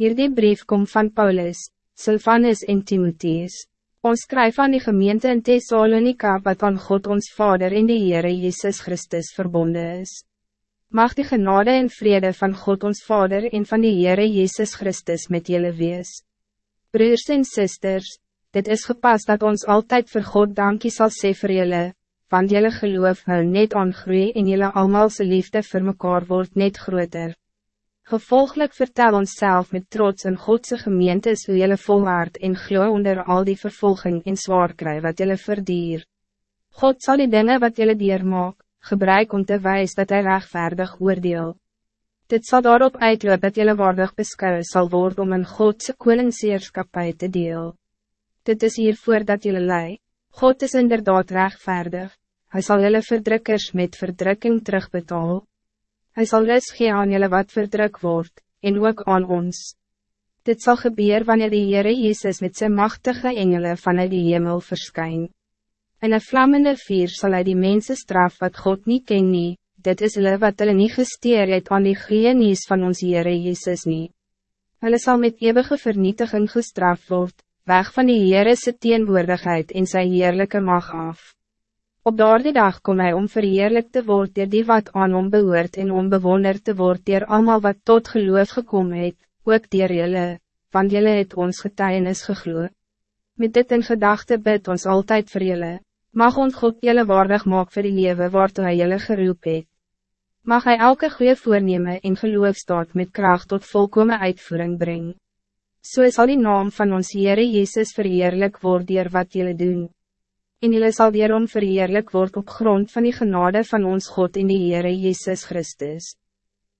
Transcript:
Hierdie brief komt van Paulus, Silvanus en Timotheus. Ons skryf aan die gemeente in Thessalonica wat aan God ons Vader in die Heere Jezus Christus verbonden is. Mag die genade en vrede van God ons Vader en van die Heere Jezus Christus met jullie wees. Broers en sisters, dit is gepast dat ons altijd voor God dankie sal sê vir jylle, want jylle geloof hou net aangroei en jylle almalse liefde vir mekaar wordt net groter. Gevolgelijk vertel ons zelf met trots en Godse gemeentes hoe jullie volhard en glo onder al die vervolging en zwaar kry wat jullie verdier. God zal die dingen wat dier maak, gebruik om te wijs dat hij rechtvaardig oordeel. Dit zal daarop uitloop dat jullie waardig beschouwen zal worden om een Godse koningsheerskapie te deel. Dit is hiervoor dat jullie lei. God is inderdaad rechtvaardig. Hij zal jullie verdrukkers met verdrukking terugbetalen. Hij zal rust gee aan jullie wat verdruk wordt, en ook aan ons. Dit zal gebeuren wanneer de Heere Jezus met zijn machtige engelen vanuit die hemel verschijnt. En een vlammende vier zal hij die mensen straf wat God niet ken nie, dit is hulle wat hulle nie gesteer het aan die genies van ons Heere Jezus nie. Hulle sal met eeuwige vernietiging gestraft word, weg van die Heere se teenwoordigheid en sy heerlijke mag af. Op daardie dag kom hij om verheerlijk te worden door die wat aan hom behoort en om bewonder te worden door allemaal wat tot geloof gekomen het, ook door jullie, want jullie het ons getuienis gegloe. Met dit in gedachte bid ons altijd voor jullie. Mag ons God jullie waardig maak voor die leven waartoe hij jullie geroep het. Mag hij elke goede voornemen in geloof staat met kracht tot volkomen uitvoering brengen. Zo so zal die naam van ons Heere Jezus verheerlijk worden wat jullie doen en jullie zal hierom verheerlijk worden op grond van die genade van ons God in die Heere Jezus Christus.